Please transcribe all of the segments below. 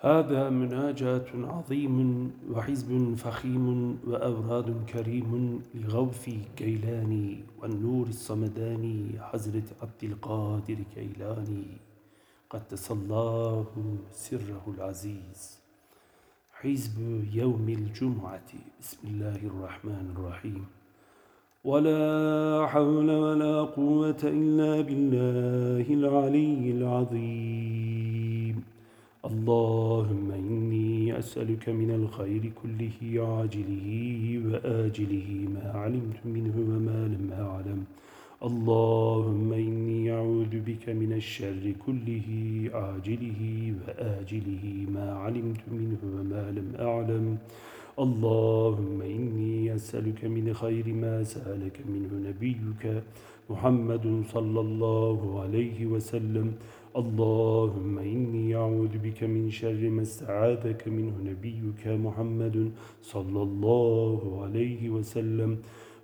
هذا مناجاة عظيم وحزب فخيم وأوراد كريم لغوث كيلاني والنور الصمداني حزرة عبد القادر كيلاني قدس الله سره العزيز. حزب يوم الجمعة. بسم الله الرحمن الرحيم. ولا حول ولا قوة إلا بالله العلي العظيم. اللهم إني أسألك من الخير كله عاجله وآجله ما علمت منه وما لم أعلم. اللهم إني أعوذ بك من الشر كله عاجله وآجله ما علمت منه وما لم أعلم. اللهم إني أسألك من خير ما سألك منه نبيك محمد صلى الله عليه وسلم. اللهم إني أعوذ بك من شر ما استعاذك منه نبيك محمد صلى الله عليه وسلم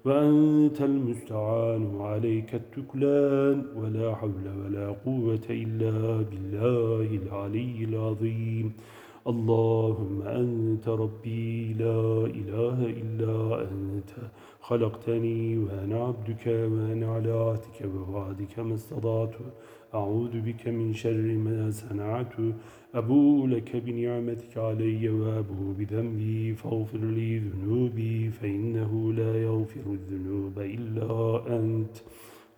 وأنت المستعان عليك التكلان ولا حول ولا قوة إلا بالله العلي العظيم. اللهم أنت ربي لا إله إلا أنت. خلقتني وأنا عبدك وأنا على عهدك ووعدك ما استطعت. أعوذ بك من شر ما صنعت أبو لك بنعمتك علي وأبو بذنبي فاغفر لي ذنوبي فإنه لا يغفر الذنوب إلا أنت.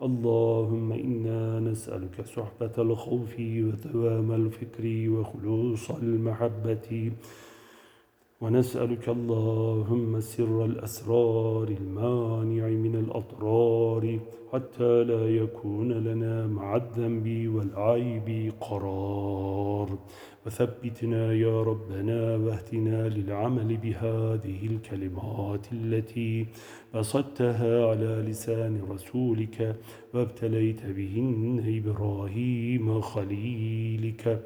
اللهم إنا نسألك صحبة الخوف وتوام الفكر وخلوص المحبة. ونسألك اللهم سر الأسرار المانع من الأطرار حتى لا يكون لنا مع الذنب والعيب قرار. وثبتنا يا ربنا واهتنا للعمل بهذه الكلمات التي بسطتها على لسان رسولك وابتليت بهن إبراهيم خليلك.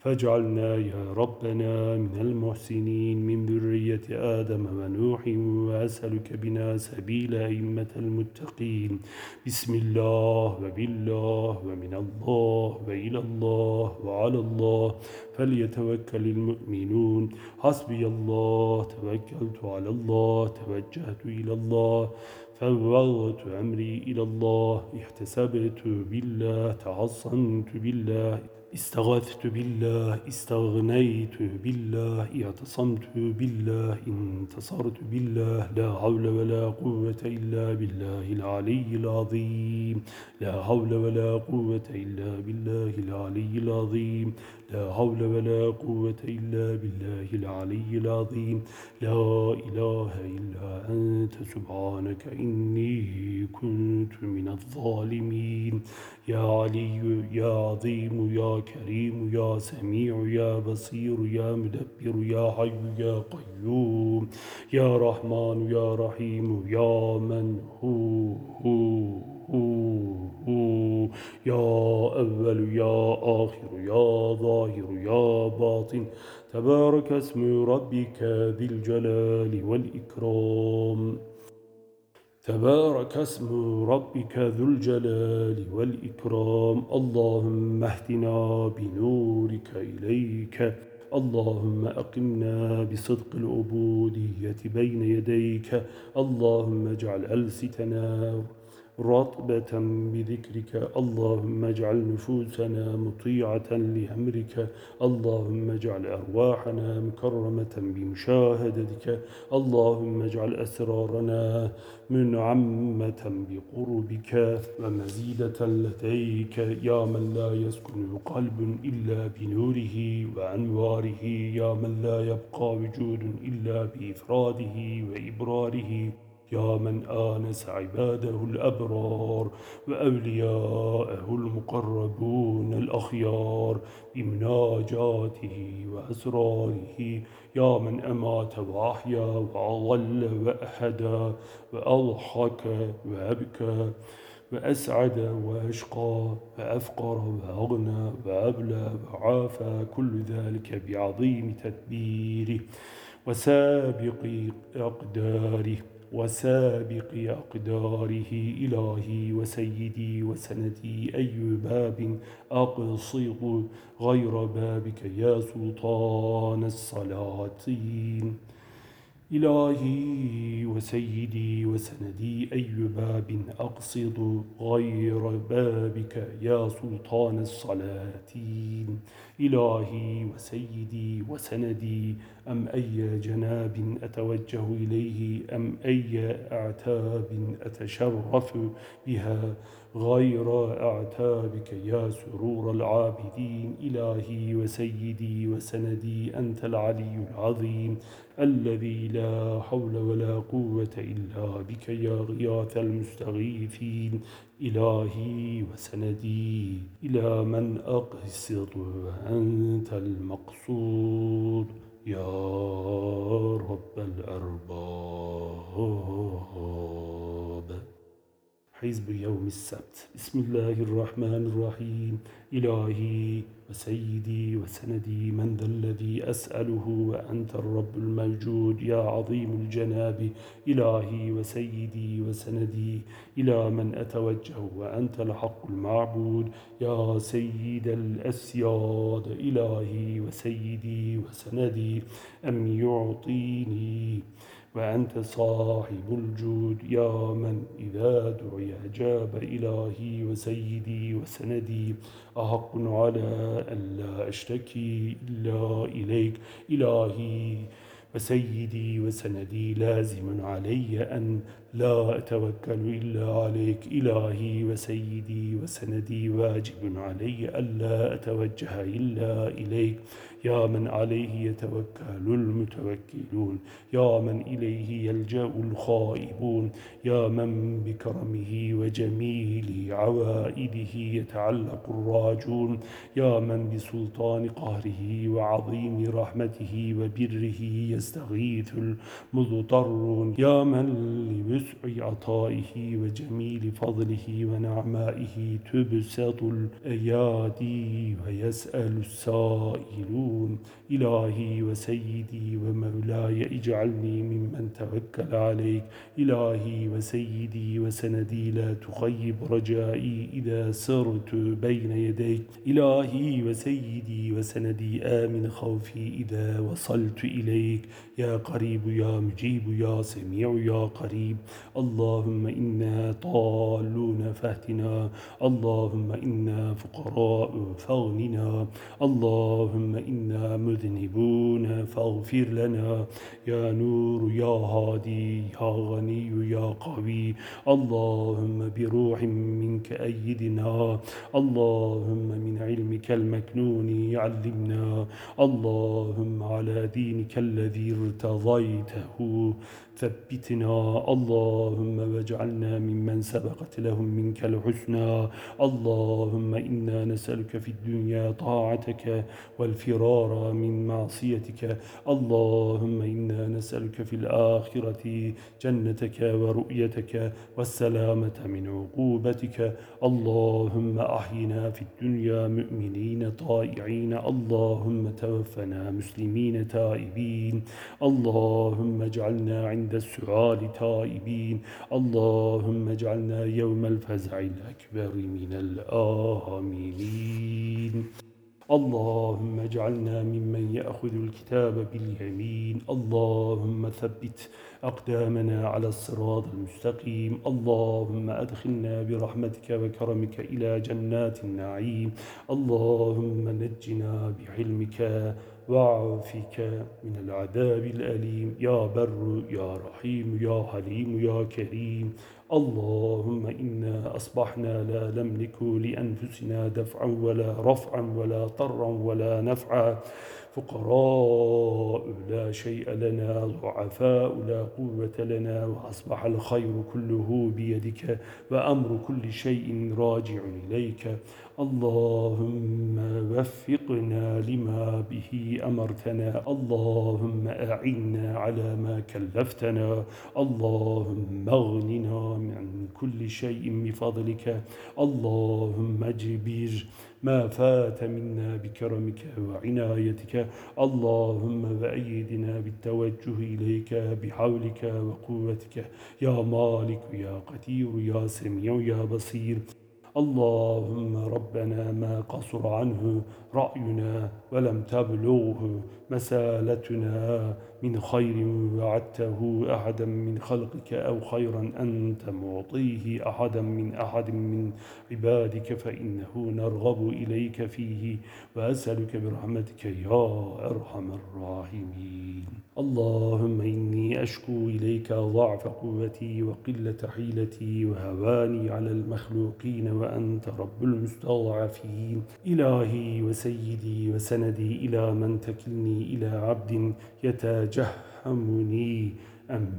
فاجعلنا يا ربنا من المحسنين من ذرية آدم ونوح وأسألك بنا سبيل أئمة المتقين. بسم الله وبالله ومن الله وإلى الله وعلى الله فليتوكل المؤمنون. حسبي الله توكلت على الله توجهت إلى الله فوضت أمري إلى الله احتسبت بالله تعصنت بالله. استغثت بالله استغنيت بالله اعتصمت بالله انتصرت بالله لا حول ولا قوة إلا بالله العلي العظيم. لا حول ولا قوة إلا بالله العلي العظيم. لا حول ولا قوة إلا بالله العلي العظيم. لا إله إلا أنت سبحانك إني كنت من الظالمين. يا علي يا عظيم يا كريم يا سميع يا بصير يا مدبر يا حي يا قيوم. يا رحمن يا رحيم يا من هو. هو يا أول يا آخر يا ظاهر يا باطن. تبارك اسم ربك ذي الجلال والإكرام. تبارك اسم ربك ذو الجلال والإكرام. اللهم اهدنا بنورك إليك. اللهم أقمنا بصدق العبودية بين يديك. اللهم اجعل ألستنا رطبة بذكرك اللهم اجعل نفوسنا مطيعة لأمرك. اللهم اجعل أرواحنا مكرمة بمشاهدتك. اللهم اجعل أسرارنا منعمة بقربك. ومزيدة لديك يا من لا يسكن قلب إلا بنوره وأنواره. يا من لا يبقى وجود إلا بإفراده وإبراره. يا من آنس عباده الأبرار وأولياءه المقربون الأخيار بمناجاته وأسراره. يا من أمات وأحيا وأضل وأحدى وأضحك وأبكى وأسعد وأشقى وأفقر وأغنى وأبلى وعافى كل ذلك بعظيم تدبيره وسابق أقداره. وسابق أقداره إلهي وسيدي وسندي أي باب أقصد غير بابك يا سلطان الصلاطين إلهي وسيدي وسندي أي باب أقصد غير بابك يا سلطان الصلاتين؟ إلهي وسيدي وسندي أم أي جناب أتوجه إليه؟ أم أي أعتاب أتشرف بها؟ غير أعتابك يا سرور العابدين إلهي وسيدي وسندي أنت العلي العظيم. الذي لا حول ولا قوة إلا بك يا غياث المستغيثين. إلهي وسندي إلى من أقصد وأنت المقصود. يا رب الأرباب. حزب يوم السبت. بسم الله الرحمن الرحيم. إلهي وسيدي وسندي من ذا الذي أسأله وأنت الرب الموجود. يا عظيم الجناب إلهي وسيدي وسندي إلى من أتوجه وأنت الحق المعبود. يا سيد الأسياد إلهي وسيدي وسندي أم يعطيني وأنت صاحب الجود يا من إذا دعي أجاب إلهي وسيدي وسندي. أحق على أن لا أشتكي إلا إليك. إلهي وسيدي وسندي لازم علي أن لا أتوكل إلا عليك. إلهي وسيدي وسندي واجب علي ألا أتوجه إلا إليك. يا من عليه يتوكل المتوكلون يا من إليه يلجأ الخائبون يا من بكرمه وجميل عوائده يتعلق الراجون يا من بسلطان قهره وعظيم رحمته وبره يستغيث المضطرون يا من لوسع عطائه وجميل فضله ونعمائه تبسط الأيادي ويسأل السائلون. tun. إلهي وسيدي ومولاي اجعلني ممن توكل عليك. إلهي وسيدي وسندي لا تخيب رجائي إذا سرت بين يديك. إلهي وسيدي وسندي آمن خوفي إذا وصلت إليك. يا قريب يا مجيب يا سميع يا قريب. اللهم إنا طالون فاهتنا اللهم إنا فقراء فاغننا اللهم إنا إنا مذنبون فاغفر لنا. يا نور يا هادي يا غني يا قوي. اللهم بروح منك أيدنا. اللهم من علمك المكنون علمنا اللهم على دينك الذي ارتضيته. ثبتنا. اللهم واجعلنا ممن سبقت لهم منك الحسنى. اللهم إنا نسألك في الدنيا طاعتك والفرار من معصيتك. اللهم إنا نسألك في الآخرة جنتك ورؤيتك والسلامة من عقوبتك. اللهم أحينا في الدنيا مؤمنين طائعين. اللهم توفنا مسلمين تائبين. اللهم اجعلنا عند السؤال تائبين. اللهم اجعلنا يوم الفزع الأكبر من الآمنين. اللهم اجعلنا ممن يأخذ الكتاب باليمين. اللهم ثبت أقدامنا على الصراط المستقيم. اللهم أدخلنا برحمتك وكرمك إلى جنات النعيم. اللهم نجنا بحلمك وعافك من العذاب الأليم. يا بر يا رحيم يا حليم يا كريم. اللهم إنا أصبحنا لا نملك لأنفسنا دفعا ولا رفعا ولا طرا ولا نفعا. فقراء لا شيء لنا ضعفاء لا قوة لنا وأصبح الخير كله بيدك وأمر كل شيء راجع إليك. اللهم وفقنا لما به أمرتنا. اللهم أعنا على ما كلفتنا. اللهم أغننا من كل شيء بفضلك. اللهم اجبر ما فات منا بكرمك وعنايتك. اللهم وأيدنا بالتوجه إليك بحولك وقوتك. يا مالك يا قدير يا سميع يا بصير. اللهم ربنا ما قصر عنه رأينا ولم تبلغه مسالتنا من خير وعدته أحدا من خلقك أو خيرا أنت معطيه أحدا من أحد من عبادك فإنه نرغب إليك فيه وأسألك برحمتك يا أرحم الراحمين. اللهم إني أشكو إليك ضعف قوتي وقلة حيلتي وهواني على المخلوقين وأنت رب المستضعفين. إلهي وسيدي وسندي إلى من تكلني إلى عبد يتجهمني. أم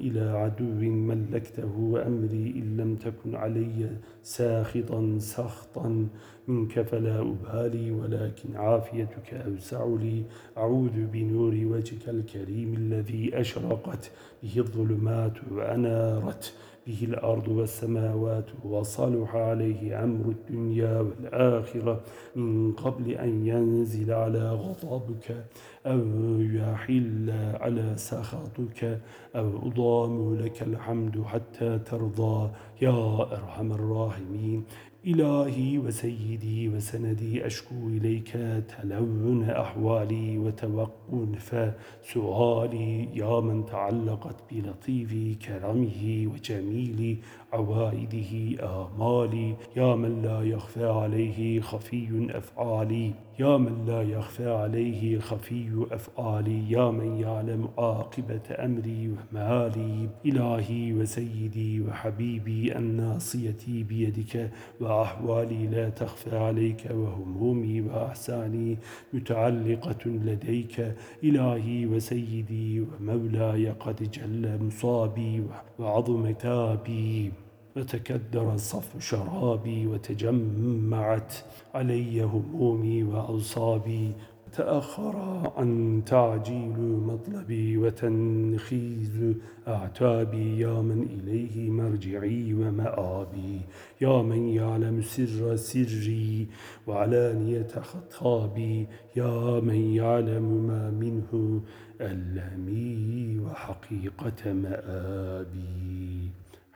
إلى عدو ملكته أمري إن لم تكن علي ساخطا سخطا منك فلا أبالي ولكن عافيتك أوسع لي. أعوذ بنور وجهك الكريم الذي أشرقت به الظلمات وأنارت به الأرض والسماوات وصلح عليه أمر الدنيا والآخرة من قبل أن ينزل على غضبك أو يحل على سخطك أو أضام لك الحمد حتى ترضى يا أرحم الراحمين إلهي وسيدي وسندي أشكو إليك تلون أحوالي وتوقف سؤالي يا من تعلقت بلطيف كرمه وجميل عوائده آمالي يا من لا يخفى عليه خفي أفعالي يا من لا يخفى عليه خفي أفعالي يا من يعلم عاقبة أمري ومالي إلهي وسيدي وحبيبي الناصيتي بيدك وأحوالي لا تخفى عليك وهمومي وأحساني متعلقة لديك إلهي وسيدي ومولاي قد جل مصابي وعظم تابي. وتكدر صف شرابي وتجمعت علي همومي وأوصابي. تأخر عن تعجيل مطلبي وتنخيز أعتابي. يا من إليه مرجعي ومآبي. يا من يعلم سر سري وعلانية خطابي. يا من يعلم ما منه ألمي وحقيقة مآبي.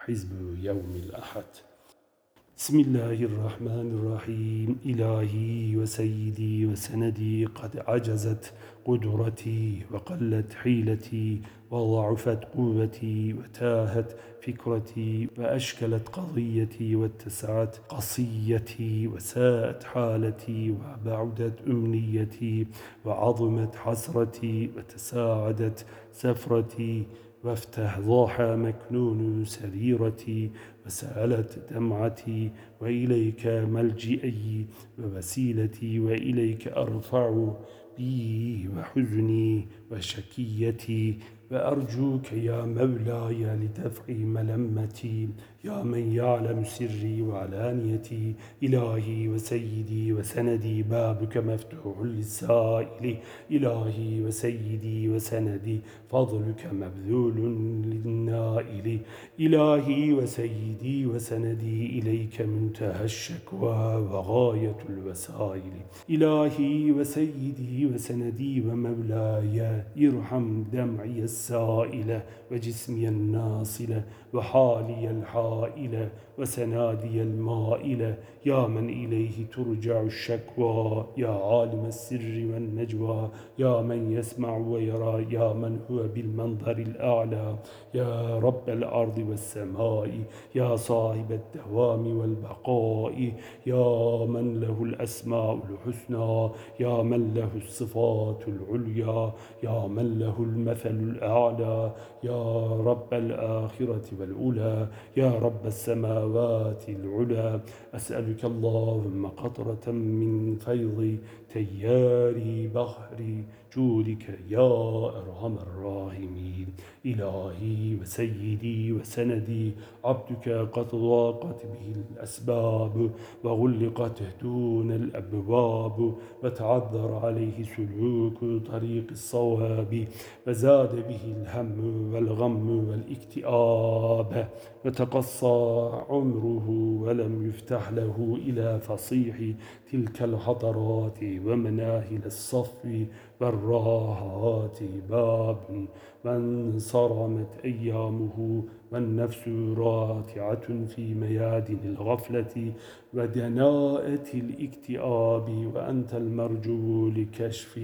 حزب يوم الأحد. بسم الله الرحمن الرحيم. إلهي وسيدي وسندي قد عجزت قدرتي وقلت حيلتي وضعفت قوتي وتاهت فكرتي وأشكلت قضيتي واتسعت قصيتي وساءت حالتي وبعدت أمنيتي وعظمت حسرتي وتساعدت سفرتي وافتح ضاحى مكنون سريرتي وسألت دمعتي وإليك ملجئي ووسيلتي وإليك أرفع بي وحزني وشكيتي وأرجوك يا مولاي لدفع ملمتي يا من يعلم سري وعلانيتي إلهي وسيدي وسندي بابك مفتوح للسائل إلهي وسيدي وسندي فضلك مبذول للنائل إلهي وسيدي وسندي إليك منتهى الشكوى وغاية الوسائل إلهي وسيدي وسندي ومولاي إرحم دمعي السائل وجسمي الناصل وحالي الحائل وسنادي المائل يا من إليه ترجع الشكوى يا عالم السر والنجوى يا من يسمع ويرى يا من هو بالمنظر الأعلى يا رب الأرض والسماء يا صاحب الدوام والبقاء يا من له الأسماء الحسنى يا من له الصفات العليا يا من له المثل الأعلى يا رب الآخرة والأولى يا رب السماوات العلى أسألك اللهم قطرة من فيض تيار بحر جودك يا أرحم الراحمين. إلهي وسيدي وسندي عبدك قد ضاقت به الأسباب وغلقت دون الأبواب وتعذر عليه سلوك طريق الصواب وزاد به الهم والغم والاكتئاب وتقصى عمره ولم يفتح له إلى فصيح تلك الحضرات ومناهل الصف والراحات باب من صرمت أيامه والنفس راتعة في ميادن الغفلة ودناءة الاكتئاب وأنت المرجو لكشف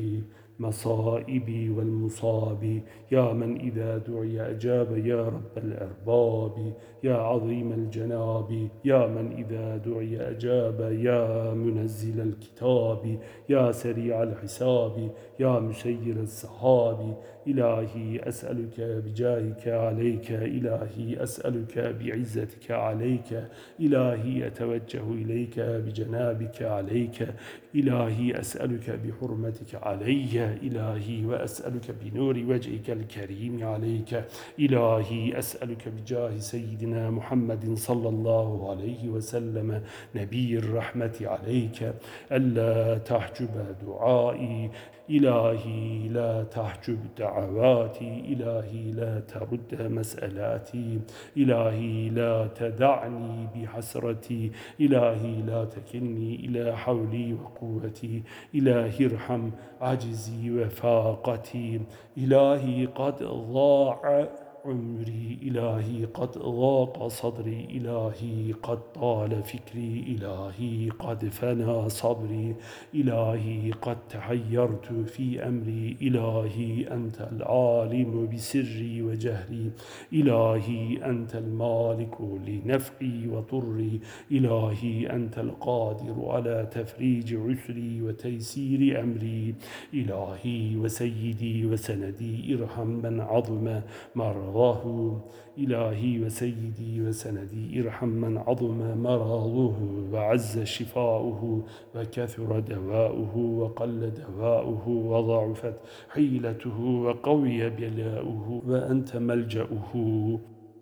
مصائبي والمصاب. يا من إذا دعي أجاب يا رب الأرباب. يا عظيم الجناب. يا من إذا دعي أجاب يا منزل الكتاب. يا سريع الحساب. يا مسير السحاب. إلهي أسألك بجاهك عليك. إلهي أسألك بعزتك عليك. إلهي أتوجه إليك بجنابك عليك. إلهي أسألك بحرمتك علي. إلهي وأسألك بنور وجهك الكريم عليك. إلهي أسألك بجاه سيدنا محمد صلى الله عليه وسلم نبي الرحمة عليك. ألا تحجب دعائي. إلهي لا تحجب دعواتي إلهي لا ترد مسألاتي إلهي لا تدعني بحسرتي إلهي لا تكلني إلى حولي وقوتي إلهي ارحم عجزي وفاقتي إلهي قد ضاع عمري إلهي قد ضاق صدري إلهي قد طال فكري إلهي قد فنى صبري إلهي قد تحيرت في أمري إلهي أنت العالم بسري وجهري إلهي أنت المالك لنفعي وضري إلهي أنت القادر على تفريج عسري وتيسير أمري إلهي وسيدي وسندي إرحم من عظم مرض مرضاه إلهي وسيدي وسندي إرحم من عظم مرضه وعز شفاؤه وكثر دواؤه وقل دواؤه وضعفت حيلته وقوي بلاؤه وأنت ملجأه.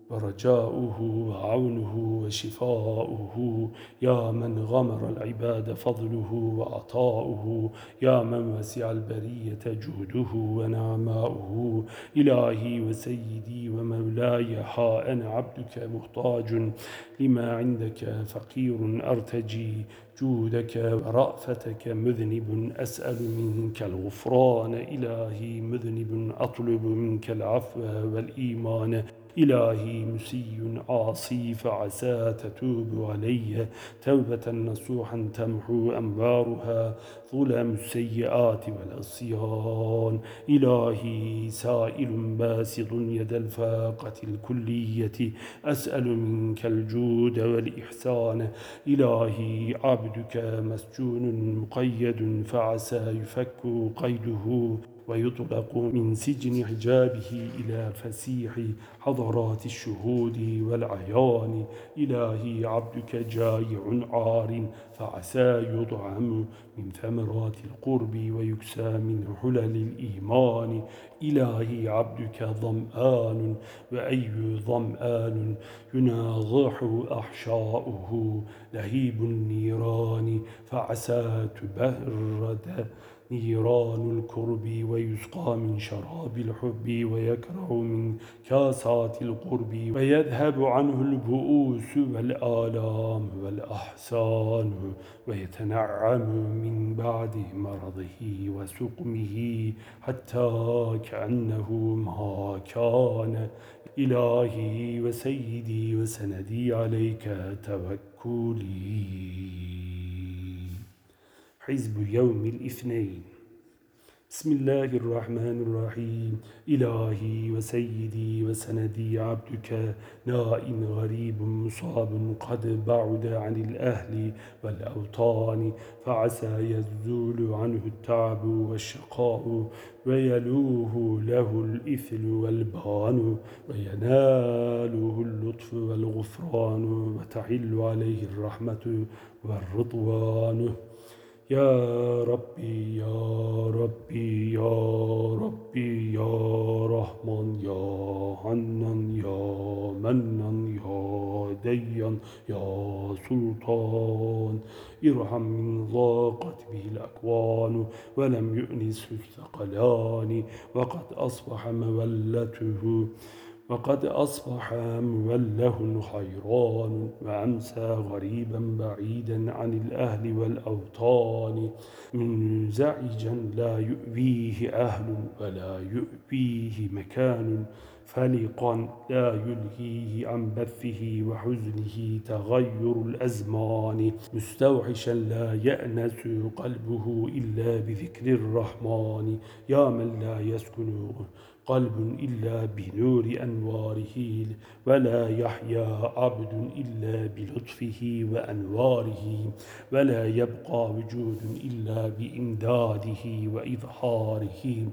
ورجاؤه وعونه وشفاؤه. يا من غمر العباد فضله وعطاؤه. يا من وسع البرية جوده ونعماؤه. إلهي وسيدي ومولاي ها أنا عبدك محتاج. لما عندك فقير أرتجي جودك ورأفتك مذنب أسأل منك الغفران. إلهي مذنب أطلب منك العفو والإيمان. إلهي مسي عاصي فعسى تتوب علي توبة نصوحا تمحو أنبارها ظلم السيئات والعصيان إلهي سائل باسط يد الفاقة الكلية. أسأل منك الجود والإحسان. إلهي عبدك مسجون مقيد فعسى يفك قيده. ويطلق من سجن حجابه إلى فسيح حضرات الشهود والعيان. إلهي عبدك جايع عار فعسى يطعم من ثمرات القرب ويكسى من حلل الإيمان. إلهي عبدك ظمآن وأي ظمآن يناضح أحشاؤه؟ لهيب النيران فعسى تبرد نيران الكرب ويسقى من شراب الحب ويكره من كاسات القرب ويذهب عنه البؤوس والآلام والأحسان ويتنعم من بعد مرضه وسقمه حتى كأنه ما كان إلهي وسيدي وسندي عليك توكلي. حزب يوم الاثنين. بسم الله الرحمن الرحيم. إلهي وسيدي وسندي عبدك نائم غريب مصاب قد بعد عن الأهل والأوطان فعسى يزول عنه التعب والشقاء ويلوه له الإثل والبان ويناله اللطف والغفران وتحل عليه الرحمة والرضوان. يا ربي يا ربي يا ربي يا رحمن يا حنان يا منان يا ديان يا سلطان. ارحم من ضاقت به الأكوان ولم يؤنس الثقلان وقد أصبح مولته. وقد أصبح موله حيران وأمسى غريبا بعيدا عن الأهل والأوطان. منزعجا لا يؤويه أهل ولا يؤويه مكان. فلقا لا يلهيه عن بثه وحزنه تغير الأزمان. مستوحشا لا يأنس قلبه إلا بذكر الرحمن. يا من لا يسكن قلب إلا بنور أنواره ولا يحيا عبد إلا بلطفه وأنواره ولا يبقى وجود إلا بإمداده وإظهاره.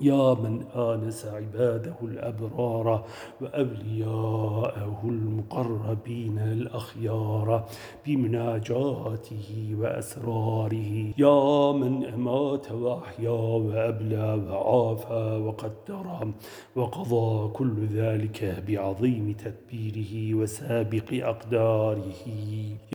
يا من آنس عباده الأبرار وأولياءه المقربين الأخيار بمناجاته وأسراره. يا من أمات وأحيا وأبلى وعافى وقدر وقضى كل ذلك بعظيم تدبيره وسابق أقداره.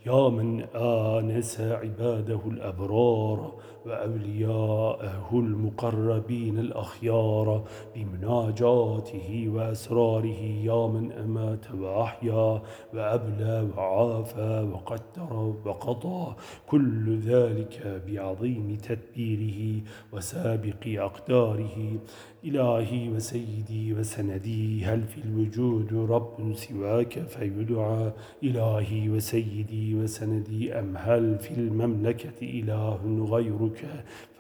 يا من آنس عباده الأبرار وأولياءه المقربين الأخيار بمناجاته وأسراره يا من أمات وأحيا وأبلى وعافى وقدر وقضى. كل ذلك بعظيم تدبيره وسابق أقداره. إلهي وسيدي وسندي هل في الوجود رب سواك فيدعى إلهي وسيدي وسندي أم هل في المملكة إله غيرك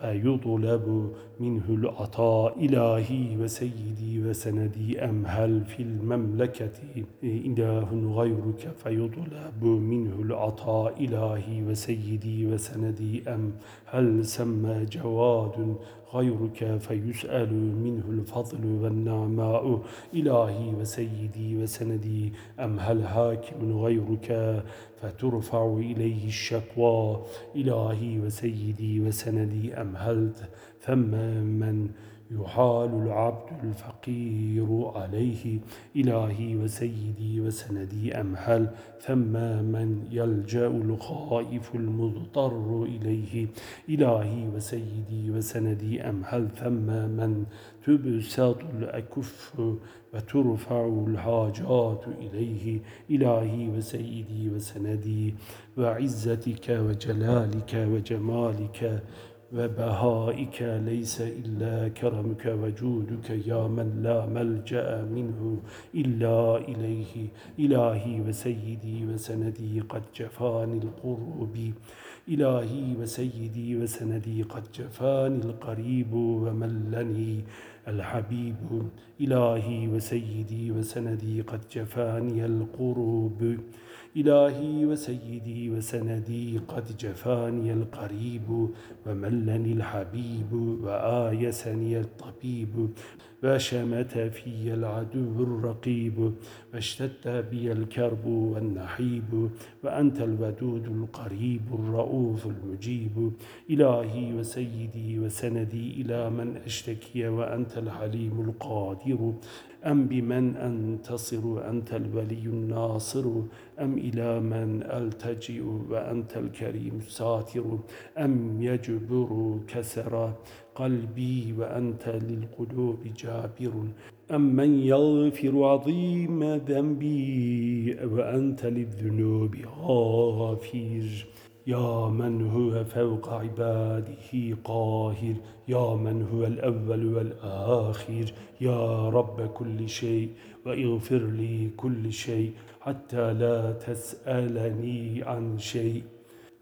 فيطلب منه العطاء إلهي وسيدي وسندي أم هل في المملكة إله غيرك؟ فيطلب منه العطاء إلهي وسيدي وسندي أم هل سمى جواد غيرك؟ فيسأل منه الفضل والنعماء إلهي وسيدي وسندي أم هل هاكم غيرك؟ فترفع إليه الشكوى إلهي وسيدي وسندي أم هل ثم من يحال العبد الفقير عليه إلهي وسيدي وسندي أم هل ثم من يلجأ الخائف المضطر إليه؟ إلهي وسيدي وسندي أم هل ثم من تبسط الأكف وترفع الحاجات إليه؟ إلهي وسيدي وسندي وعزتك وجلالك وجمالك وبهائك ليس إلا كرمك وجودك يا من لا ملجأ منه إلا إليه إلهي وسيدي وسندي قد جفاني القرب. إلهي وسيدي وسندي قد جفاني القريب وملني الحبيب. إلهي وسيدي وسندي قد جفاني القرب. إلهي وسيدي وسندي قد جفاني القريب وملني الحبيب وآيسني الطبيب وشمت في العدو الرقيب واشتد بي الكرب والنحيب وأنت الودود القريب الرؤوف المجيب. إلهي وسيدي وسندي إلى من أشتكي وأنت الحليم القادر. أم بمن أنتصر أنت الولي الناصر. أم إلى من ألتجئ وأنت الكريم؟ الساتر أم يجبر كسر قلبي وأنت للقلوب جابر. أم من يغفر عظيم ذنبي وأنت للذنوب غافر يا من هو فوق عباده قاهر. يا من هو الأول والآخر. يا رب كل شيء واغفر لي كل شيء. حتى لا تسألني عن شيء.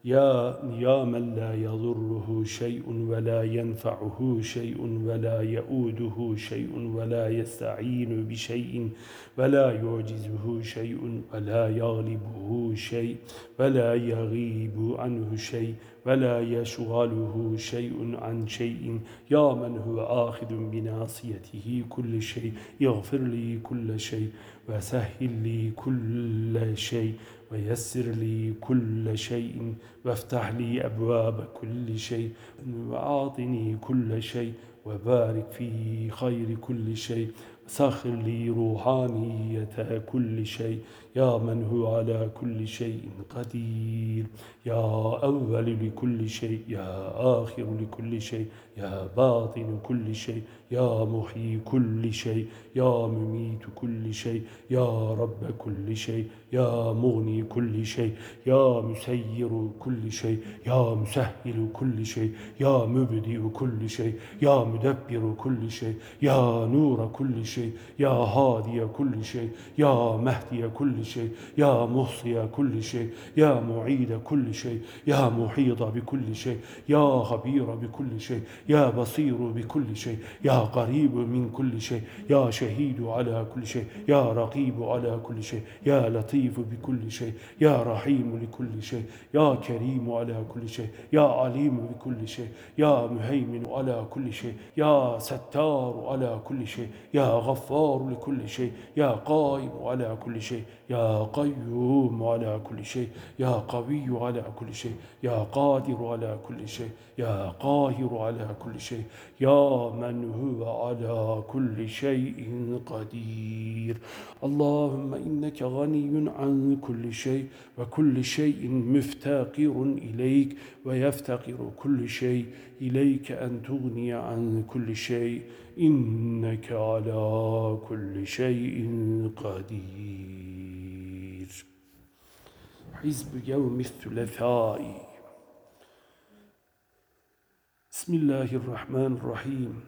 يا يا من لا يضره شيء ولا ينفعه شيء ولا يؤوده شيء ولا يستعين بشيء ولا يعجزه شيء ولا يغلبه شيء ولا يغيب عنه شيء ولا يشغله شيء عن شيء. يا من هو آخذ بناصيته كل شيء يغفر لي كل شيء. وسهل لي كل شيء ويسر لي كل شيء وافتح لي أبواب كل شيء وأعطني كل شيء وبارك في خير كل شيء سخر لي روحانية كل شيء. يا من هو على كل شيء قدير يا أول لكل شيء يا آخر لكل شيء يا باطن كل شيء يا محيي كل شيء يا مميت كل شيء يا رب كل شيء يا مغني كل شيء يا مسير كل شيء يا مسهل كل شيء يا مبدئ كل شيء يا مدبر كل شيء يا نور كل شيء يا هادي كل شيء يا مهدي شيء يا محصي كل شيء يا معيد كل شيء يا محيط بكل شيء يا خبير بكل شيء يا بصير بكل شيء يا قريب من كل شيء يا شهيد على كل شيء يا رقيب على كل شيء يا لطيف بكل شيء يا رحيم لكل شيء يا كريم على كل شيء يا عليم بكل شيء يا مهيمن على كل شيء يا ستار على كل شيء يا غفار لكل شيء يا قائم على كل شيء يا قيوم على كل شيء يا قوي على كل شيء يا قادر على كل شيء يا قاهر على كل شيء يا من هو على كل شيء قدير. اللهم إنك غني عن كل شيء وكل شيء مفتقر إليك ويفتقر كل شيء إليك أن تغني عن كل شيء. إنك على كل شيء قدير. حزب يوم الثلاثاء. بسم الله الرحمن الرحيم.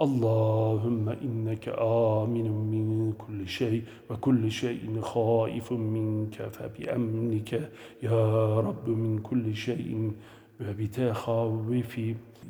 اللهم إنك آمن من كل شيء وكل شيء خائف منك فبأمنك يا رب من كل شيء. وبتخوف.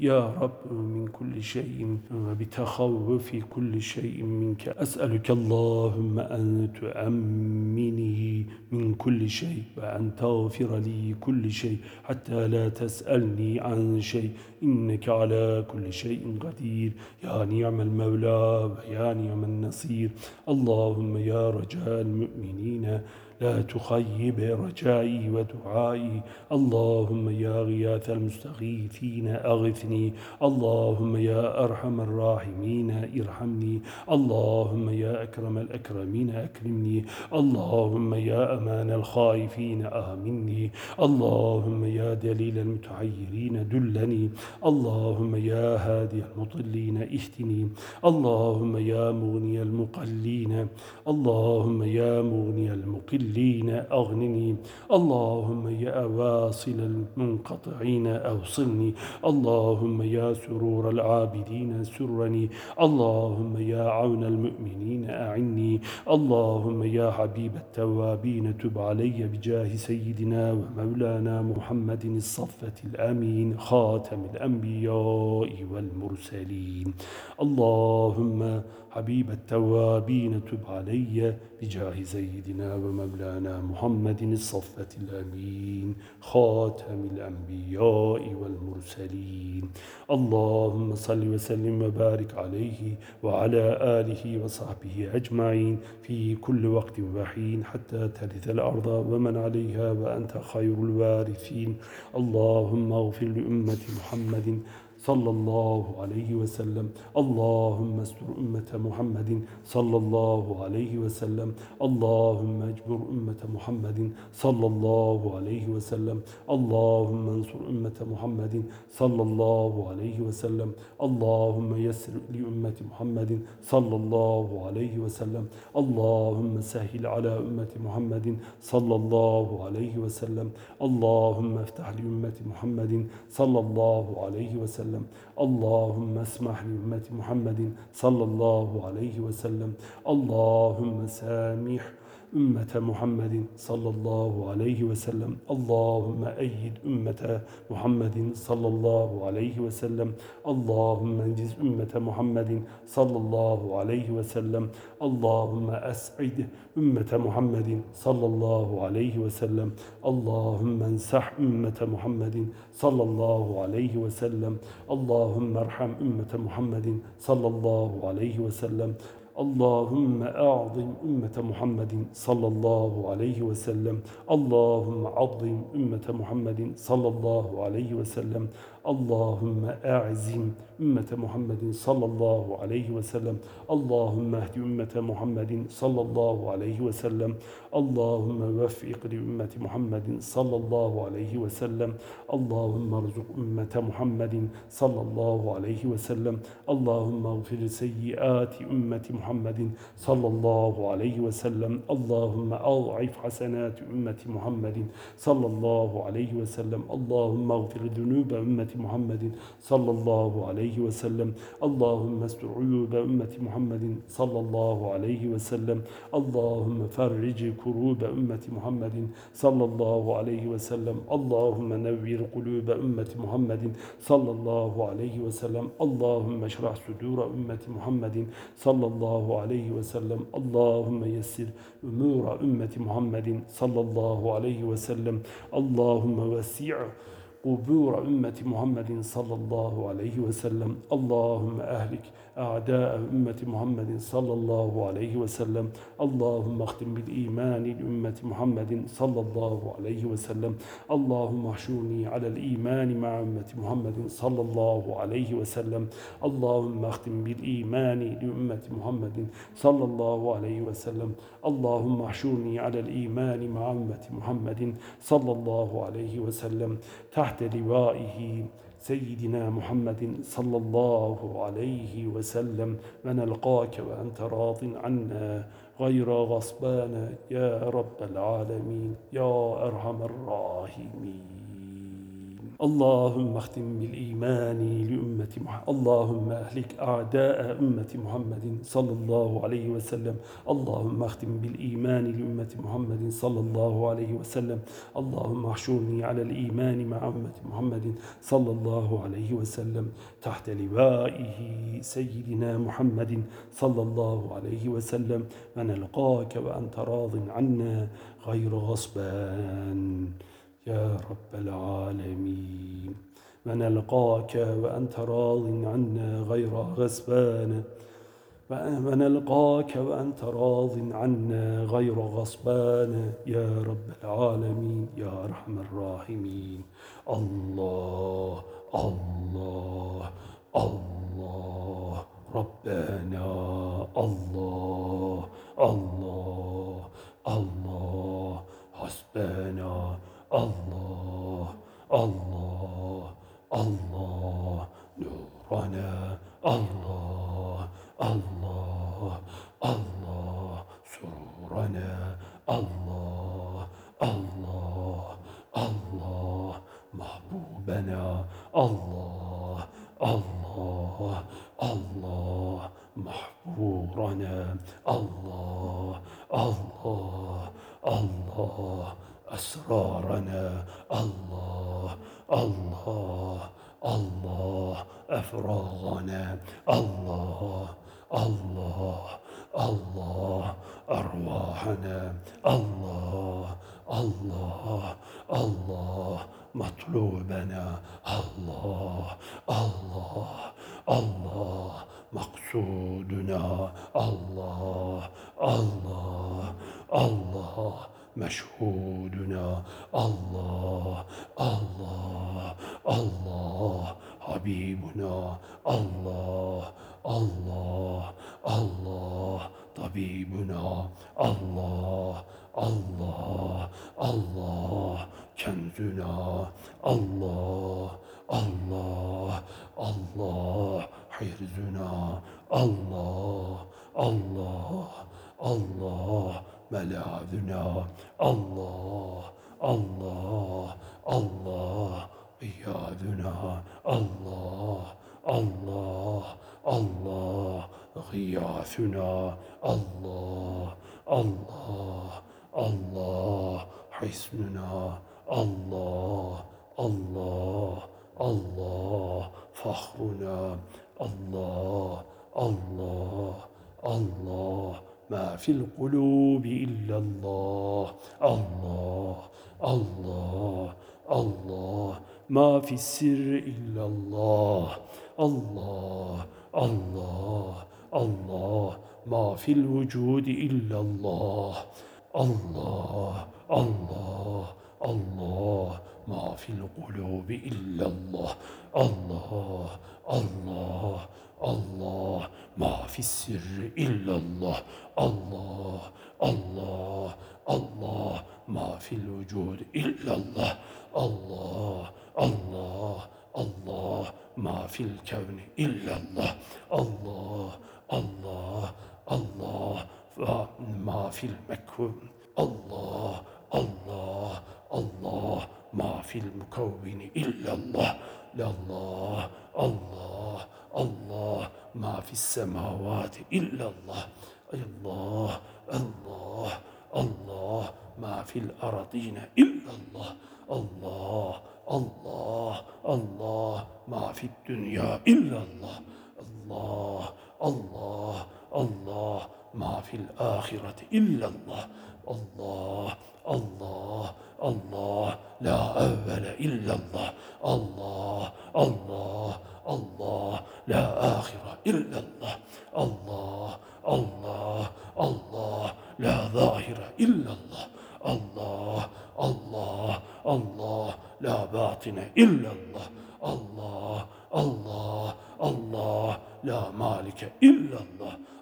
يا رب من كل شيء وبتخوف كل شيء منك. أسألك اللهم أن تؤمني من كل شيء وأن تغفر لي كل شيء حتى لا تسألني عن شيء. إنك على كل شيء قدير. يا نعم المولى ويا نعم النصير. اللهم يا رجاء المؤمنين لا تخيب رجائي ودعائي. اللهم يا غياث المستغيثين أغثني. اللهم يا أرحم الراحمين ارحمني. اللهم يا أكرم الأكرمين أكرمني. اللهم يا أمان الخائفين آمني. اللهم يا دليل المتعيرين دلني. اللهم يا هادي المضلين اهتني اللهم يا مغني المقلين. اللهم يا مغني المقلين. المذلين أغنني. اللهم يا واصل المنقطعين أوصلني. اللهم يا سرور العابدين سرني. اللهم يا عون المؤمنين أعني. اللهم يا حبيب التوابين تب علي بجاه سيدنا ومولانا محمد الصفة الأمين خاتم الأنبياء والمرسلين. اللهم حبيب التوابين تب علي بجاه سيدنا ومولانا محمد الصفة الأمين خاتم الأنبياء والمرسلين. اللهم صل وسلم وبارك عليه وعلى آله وصحبه أجمعين. في كل وقت وحين حتى ترث الأرض ومن عليها وأنت خير الوارثين. اللهم اغفر لأمة محمد صلى الله عليه وسلم. اللهم استر أمة محمد صلى الله عليه وسلم. اللهم اجبر أمة محمد صلى الله عليه وسلم. اللهم انصر أمة محمد صلى الله عليه وسلم. اللهم يسر لأمة محمد صلى الله عليه وسلم. اللهم سهل على أمة محمد صلى الله عليه وسلم. اللهم افتح لأمة محمد صلى الله عليه وسلم. وسلم. اللهم اسمح لأمة محمد صلى الله عليه وسلم. اللهم سامح أمة محمد صلى الله عليه وسلم. اللهم أيد أمة محمد صلى الله عليه وسلم. اللهم انجز أمة محمد صلى الله عليه وسلم. اللهم أسعد أمة محمد صلى الله عليه وسلم. اللهم انسح أمة محمد صلى الله عليه وسلم. اللهم ارحم أمة محمد صلى الله عليه وسلم. اللهم أعظم أمة محمد صلى الله عليه وسلم. اللهم عظم أمة محمد صلى الله عليه وسلم. اللهم أعزم أمة محمد صلى الله عليه وسلم. اللهم اهد أمة محمد صلى الله عليه وسلم. اللهم وفق لأمة محمد صلى الله عليه وسلم. اللهم ارزق أمة محمد صلى الله عليه وسلم. اللهم اغفر سيئات أمة محمد صلى الله عليه وسلم. اللهم أضعف حسنات أمة محمد صلى الله عليه وسلم. اللهم اغفر ذنوب أمة محمد صلى الله عليه وسلم. اللهم استر عيوب أمة محمد صلى الله عليه وسلم. اللهم فرج كروب أمة محمد صلى الله عليه وسلم. اللهم نوّر قلوب أمة محمد صلى الله عليه وسلم. اللهم اشرح صدور أمة محمد صلى الله عليه وسلم. اللهم يسر أمور أمة محمد صلى الله عليه وسلم. اللهم وسع قبور أمة محمد صلى الله عليه وسلم. اللهم أهلك. أعداء أمة محمد صلى الله عليه وسلم. اللهم اختم بالإيمان لأمة محمد صلى الله عليه وسلم. اللهم احشوني على الإيمان مع أمة محمد صلى الله عليه وسلم. اللهم اختم بالإيمان لأمة محمد صلى الله عليه وسلم. اللهم احشوني على الإيمان مع أمة محمد صلى الله عليه وسلم. تحت لوائه سيدنا محمد صلى الله عليه وسلم ونلقاك وأنت راض عنا غير غصبان يا رب العالمين يا أرحم الراحمين. اللهم اختم بالإيمان لأمة محمد اللهم أهلك أعداء أمة محمد صلى الله عليه وسلم. اللهم اختم بالإيمان لأمة محمد صلى الله عليه وسلم. اللهم احشرني على الإيمان مع أمة محمد صلى الله عليه وسلم. تحت لوائه سيدنا محمد صلى الله عليه وسلم. ونلقاك وأنت راض عنا غير غصبان. يا رب العالمين. ونلقاك وأنت راض عنا غير غصبان. ونلقاك وأنت راض عنا غير غصبان. يا رب العالمين يا أرحم الراحمين. الله الله الله. ربنا الله الله الله. حسبنا الله الله الله نورنا الله الله الله سرورنا الله الله الله محبوبنا الله الله الله محبورنا الله الله الله أسرارنا الله الله الله أفراغنا الله الله الله أرواحنا الله الله الله مطلوبنا الله الله الله مقصودنا الله الله الله مشهودنا الله الله الله حبيبنا الله الله الله طبيبنا الله الله الله كنزنا الله الله الله حرزنا الله الله الله ملاذنا الله الله الله. قيادنا الله الله الله. غياثنا. الله الله الله. حسننا الله الله الله. فخرنا. الله الله الله. ما في القلوب إلا الله. الله الله الله. ما في السر إلا الله. الله الله الله. ما في الوجود إلا الله. الله الله الله. ما في القلوب إلا الله. الله الله. الله ما في السر إلا الله الله الله الله ما في الوجود إلا الله الله الله الله ما في الكون إلا الله الله الله الله ما في المكون الله الله الله ما الله الله الله ما في السماوات إلا الله. الله الله الله ما في الأرضين إلا الله. الله الله الله ما في الدنيا إلا الله. الله الله الله ما في الآخرة إلا الله. الله الله الله لا أول إلا الله الله الله الله لا آخر إلا الله الله الله الله لا ظاهر إلا الله الله الله الله لا باطن إلا الله الله الله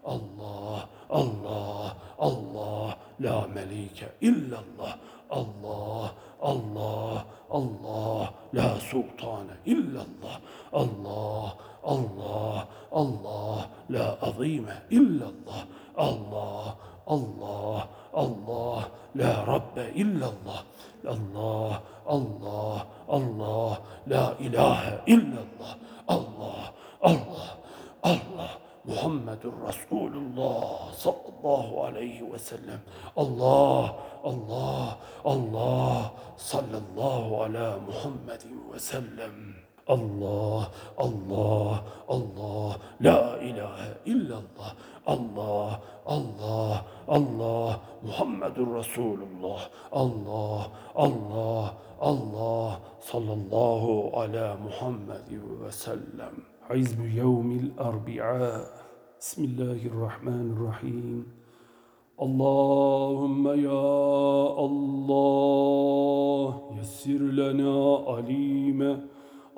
الله لا مالك إلا الله الله الله الله لا مليك إلا الله الله الله الله لا سلطان إلا الله الله الله الله لا عظيم إلا الله الله الله الله لا رب إلا الله الله محمد رسول الله صلى الله عليه وسلم. الله الله الله صلى الله على محمد وسلم. الله الله الله لا إله إلا الله. الله الله الله محمد رسول الله. الله الله الله صلى الله على محمد وسلم. حزب يوم الأربعاء. بسم الله الرحمن الرحيم. اللهم يا الله يسر لنا عليما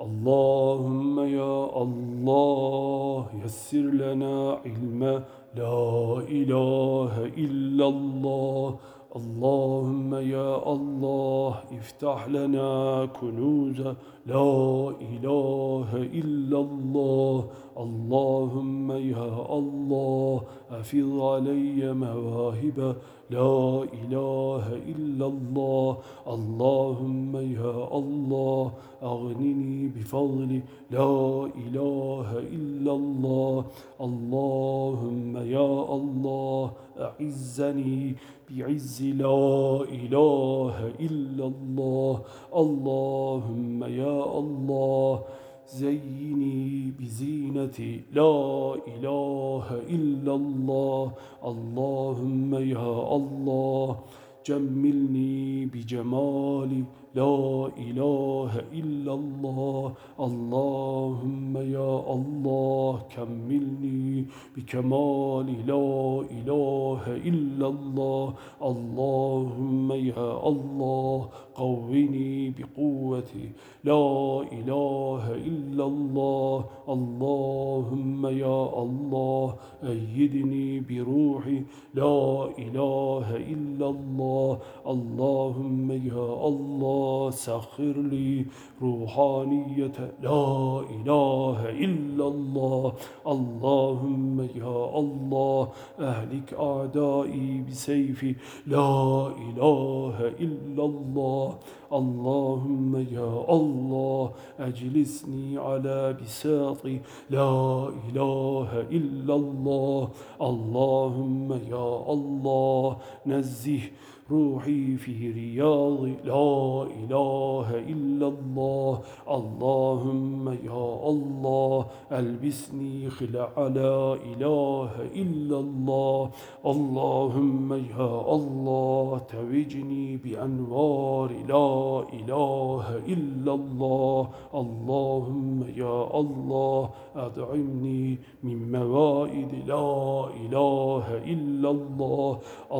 اللهم يا الله يسر لنا علما. لا إله إلا الله. اللهم يا الله افتح لنا كنوز. لا إله إلا الله. اللهم يا الله أفض علي مواهب. لا إله إلا الله. اللهم يا الله أغنني بفضل لا إله إلا الله. اللهم يا الله أعزني بعز لا إله إلا الله. اللهم يا الله زيني بزينة لا إله إلا الله. اللهم يا الله. جملني بجمال لا إله إلا الله. اللهم يا الله كملني بكمال لا إله إلا الله. اللهم يا الله قوني بقوتي لا إله إلا الله. اللهم يا الله أيدني بروحي لا إله إلا الله. اللهم يا الله سخر لي روحانية. لا إله إلا الله. اللهم يا الله أهلك أعدائي بسيفي. لا إله إلا الله. اللهم يا الله أجلسني على بساط لا إله إلا الله. اللهم يا الله نزه روحي في رياض لا إله إلا الله. اللهم يا الله ألبسني خلع. لا إله إلا الله. اللهم يا الله توجني بأنوار لا إله إلا الله. اللهم يا الله أدعمني من موائد لا إله إلا الله.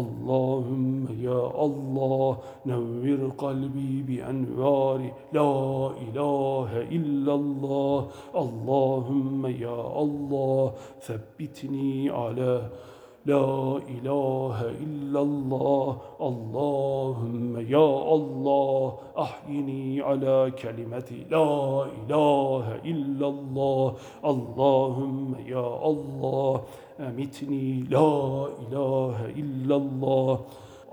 اللهم يا الله نور قلبي بأنوار لا إله إلا الله. اللهم يا الله ثبتني على لا إله إلا الله. اللهم يا الله أحيني على كلمة لا إله إلا الله. اللهم يا الله أمتني لا إله إلا الله.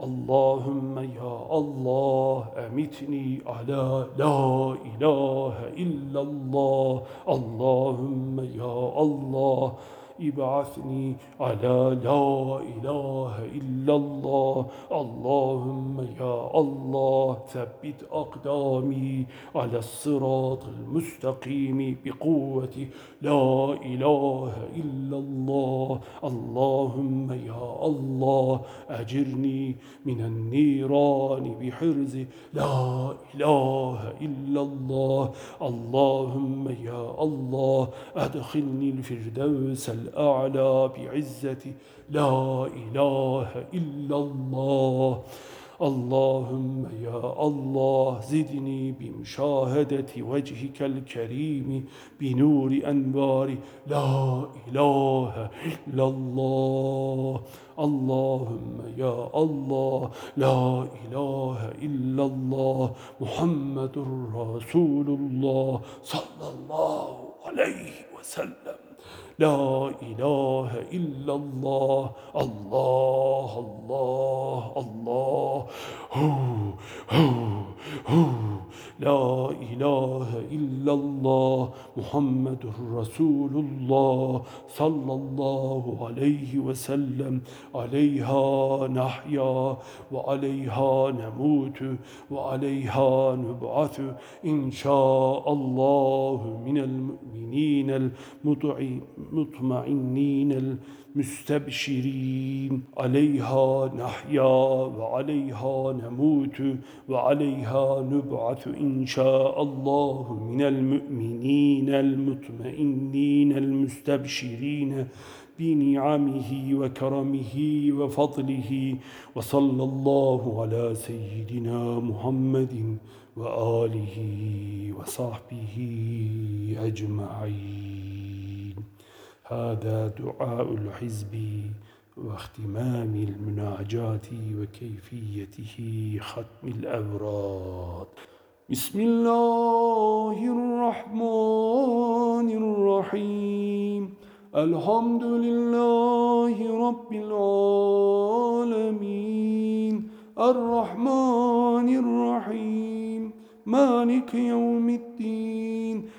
اللهم يا الله أمتني على لا إله إلا الله. اللهم يا الله إبعثني على لا إله إلا الله. اللهم يا الله ثبت أقدامي على الصراط المستقيم بقوة لا إله إلا الله. اللهم يا الله أجرني من النيران بحرز لا إله إلا الله. اللهم يا الله أدخلني الفردوس الأعلى بعزة لا إله إلا الله. اللهم يا الله زدني بمشاهدة وجهك الكريم بنور أنوار لا إله إلا الله. اللهم يا الله لا إله إلا الله. محمد رسول الله صلى الله عليه وسلم. لا إله إلا الله. الله الله الله. هو هو هو. لا إله إلا الله. محمد رسول الله صلى الله عليه وسلم. عليها نحيا وعليها نموت وعليها نبعث. إن شاء الله من المؤمنين المطمئنين المستبشرين. عليها نحيا وعليها نموت وعليها نبعث إن شاء الله من المؤمنين المطمئنين المستبشرين بنعمه وكرمه وفضله. وصلى الله على سيدنا محمد وآله وصحبه أجمعين. هذا دعاء الحزب واختمام المناجات وكيفيته ختم الأوراد بسم الله الرحمن الرحيم. الحمد لله رب العالمين. الرحمن الرحيم. مالك يوم الدين.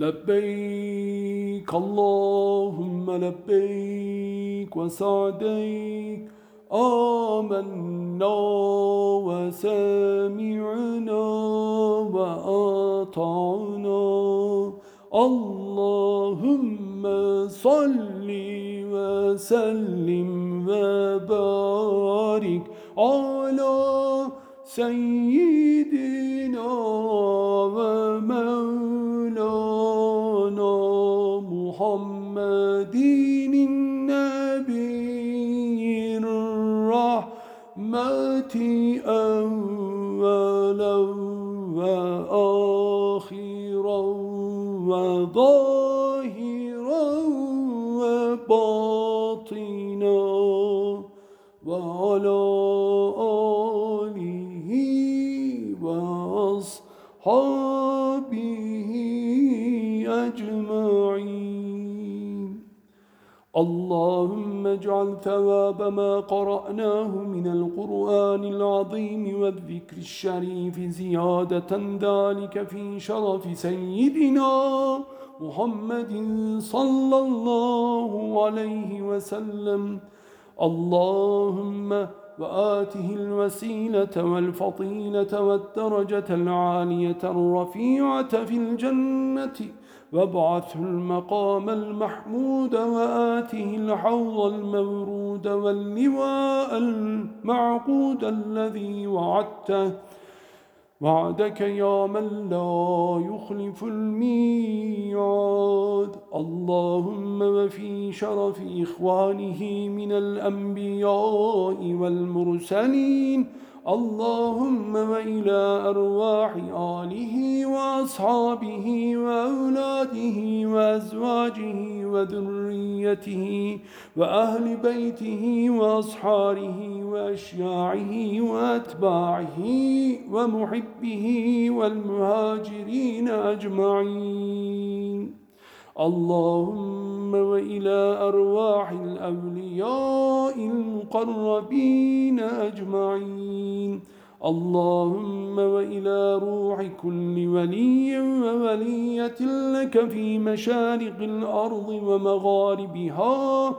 لبيك اللهم لبيك وسعديك. آمنا وسمعنا وأطعنا. اللهم صل وسلم وبارك على سيدنا ومولانا Uh... ثواب ما قرأناه من القرآن العظيم والذكر الشريف زيادة ذلك في شرف سيدنا محمد صلى الله عليه وسلم. اللهم وآته الوسيلة والفضيلة والدرجة العالية الرفيعة في الجنة وابعثه المقام المحمود وآته الحوض المورود واللواء المعقود الذي وعدته. وعدك يا من لا يخلف الميعاد. اللهم وفي شرف إخوانه من الأنبياء والمرسلين. اللهم وإلى أرواح آله وأصحابه وأولاده وأزواجه وذريته وأهل بيته وأصحاره وأشياعه وأتباعه ومحبه والمهاجرين أجمعين. اللهم وإلى أرواح الأولياء المقربين أجمعين. اللهم وإلى روح كل ولي وولية لك في مشارق الأرض ومغاربها.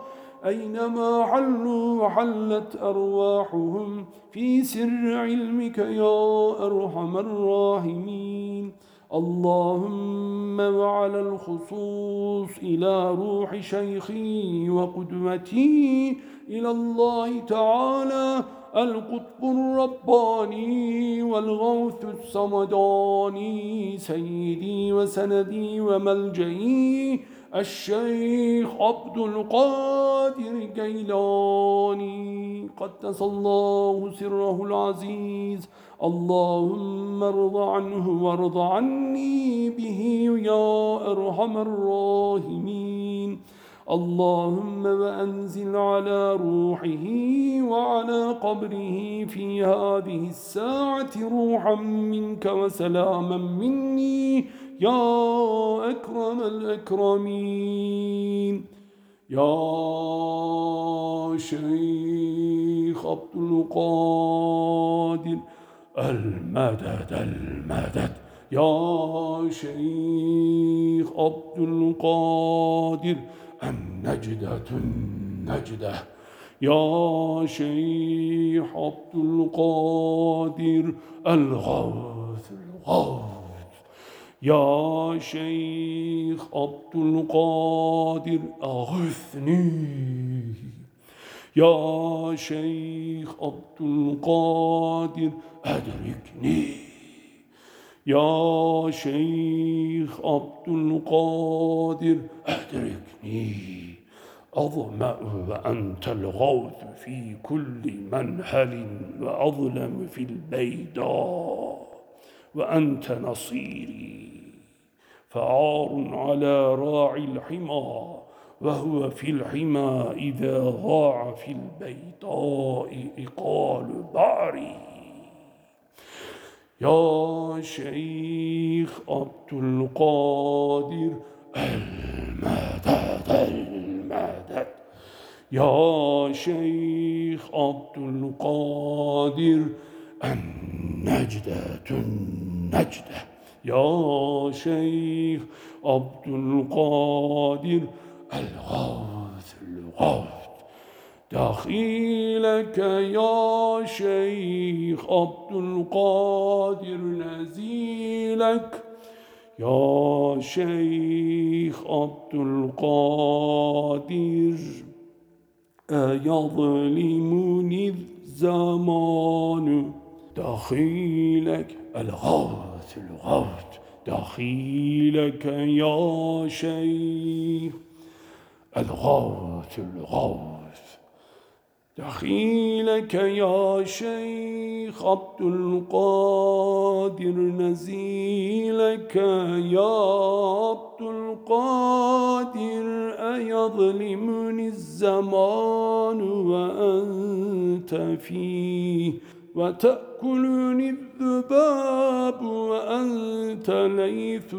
أينما حلوا وحلت أرواحهم في سر علمك يا أرحم الراحمين. اللهم وعلى الخصوص إلى روح شيخي وقدوتي إلى الله تعالى القطب الرباني والغوث الصمداني سيدي وسندي وملجئي الشيخ عبد القادر جيلاني. قدس الله سره العزيز اللهم ارض عنه وارض عني به يا أرحم الراحمين. اللهم وأنزل على روحه وعلى قبره في هذه الساعة روحا منك وسلاما مني يا أكرم الأكرمين. يا شيخ عبد القادر المدد المدد. يا شيخ عبد القادر النجدة النجدة يا شيخ عبد القادر الغوث الغوث. يا شيخ عبد القادر أغثني. يا شيخ عبد القادر أدركني. يا شيخ عبد القادر أدركني. أظمأ وأنت الغوث في كل منهل وأظلم في البيداء وأنت نصيري. فعار على راعي الحمى. وهو في الحمى إذا ضاع في البيضاء إقال بعري يا شيخ عبد القادر المدد المدد. يا شيخ عبد القادر النجدة النجدة. يا شيخ عبد القادر الغوث الغوث. دخيلك يا شيخ عبد القادر نزيلك. يا شيخ عبد القادر أيظلمني الزمان. دخيلك الغوث الغوث. دخيلك يا شيخ الغوث الغوث دخيلك يا شيخ عبد القادر نزيلك يا عبد القادر أيظلمني الزمان وأنت فيه؟ وتأكلني الذباب وأنت ليث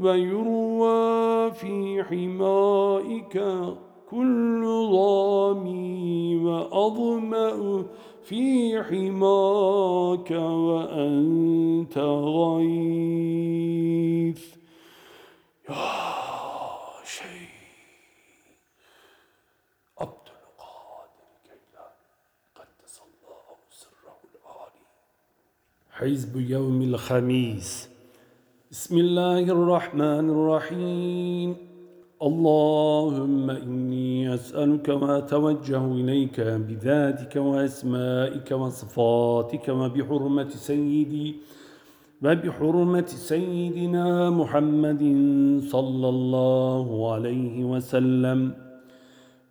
ويروى في حمائك كل ضامي وأظمأ في حماك وأنت غيث شيخ عبد القادر الجيلاني قدس الله سره العالي حزب يوم الخميس. بسم الله الرحمن الرحيم. اللهم إني أسألك وأتوجه إليك بذاتك وأسمائك وصفاتك وبحرمة سيدي وبحرمة سيدنا محمد صلى الله عليه وسلم.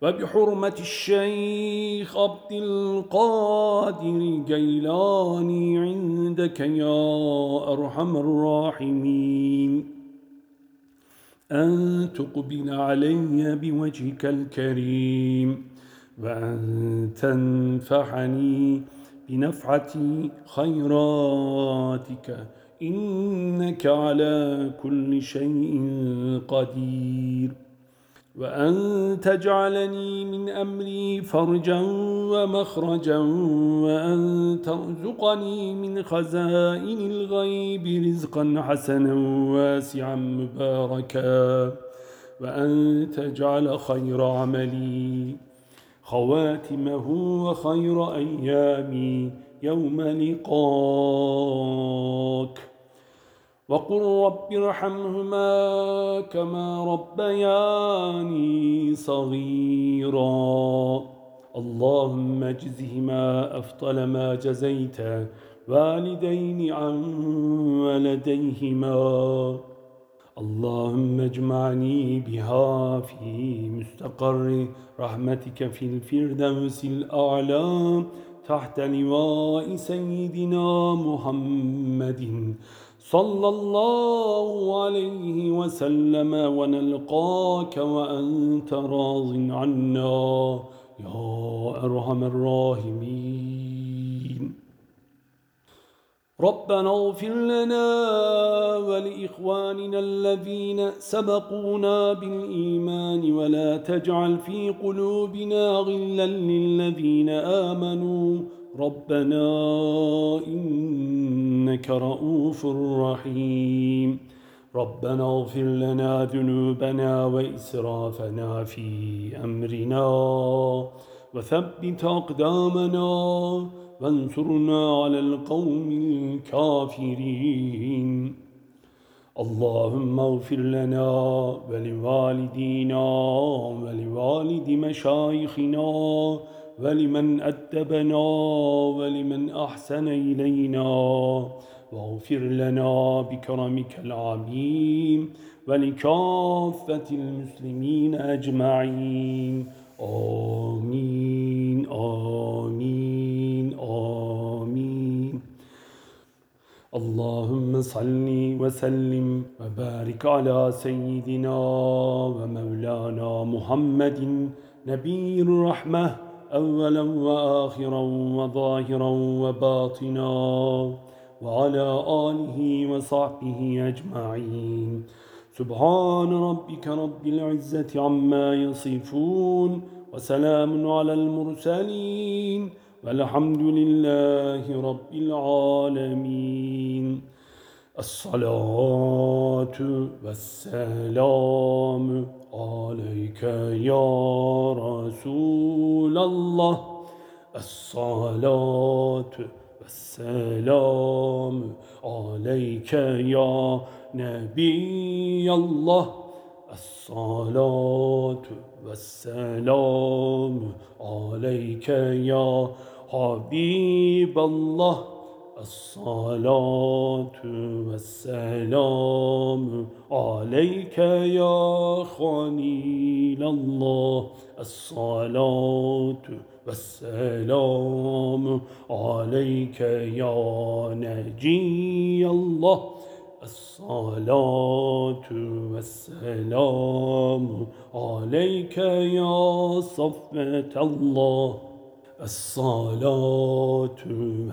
وبحرمة الشيخ عبد القادر جيلاني عندك يا أرحم الراحمين. أن تقبل علي بوجهك الكريم وأن تنفعني بنفعة خيراتك. إنك على كل شيء قدير. وأن تجعلني من أمري فرجا ومخرجا وأن ترزقني من خزائن الغيب رزقا حسنا واسعا مباركا. وأن تجعل خير عملي خواتمه وخير أيامي يوم لقاك. وقل رب ارحمهما كما ربياني صغيرا. اللهم اجزهما أفضل ما جزيت والدين عن ولديهما. اللهم اجمعني بها في مستقر رحمتك في الفردوس الأعلى تحت لواء سيدنا محمد. صلى الله عليه وسلم ونلقاك وأنت راض عنا. يا أرحم الراحمين. ربنا اغفر لنا ولإخواننا الذين سبقونا بالإيمان ولا تجعل في قلوبنا غلا للذين آمنوا. ربنا إنك رؤوف رحيم. ربنا اغفر لنا ذنوبنا وإسرافنا في أمرنا وثبت أقدامنا وانصرنا على القوم الكافرين. اللهم اغفر لنا ولوالدينا ولوالد مشايخنا ولمن أدبنا ولمن أحسن إلينا واغفر لنا بكرمك العميم ولكافة المسلمين أجمعين. آمين آمين آمين. اللهم صل وسلم وبارك على سيدنا ومولانا محمد نبي الرحمة. أولا وآخرا وظاهرا وباطنا وعلى آله وصحبه أجمعين. سبحان ربك رب العزة عما يصفون وسلام على المرسلين والحمد لله رب العالمين. الصلاة والسلام عليك يا رسول الله. الصلاة والسلام عليك يا نبي الله. الصلاة والسلام عليك يا حبيب الله. الصلاة والسلام عليك يا خليل الله. الصلاة والسلام عليك يا نجي الله. الصلاة والسلام عليك يا صفة الله. الصلاة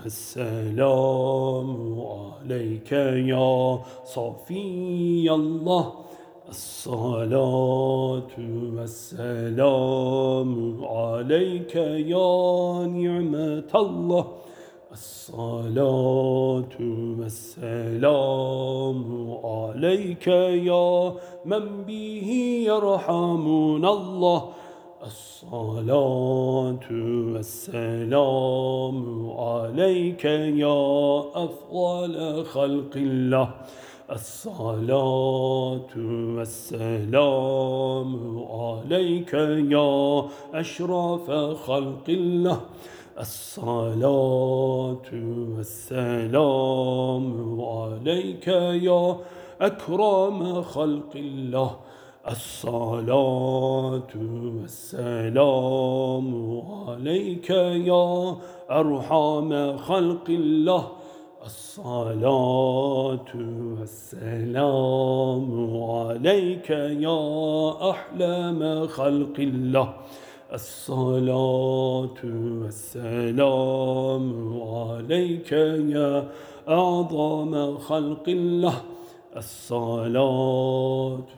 والسلام عليك يا صفي الله. الصلاة والسلام عليك يا نعمة الله. الصلاة والسلام عليك يا من به يرحمنا الله. الصلاة والسلام عليك يا أفضل خلق الله. الصلاة والسلام عليك يا أشرف خلق الله. الصلاة والسلام عليك يا أكرم خلق الله. الصلاة والسلام عليك يا أرحم خلق الله. الصلاة والسلام عليك يا أحلام خلق الله. الصلاة والسلام عليك يا أعظم خلق الله. الصلاة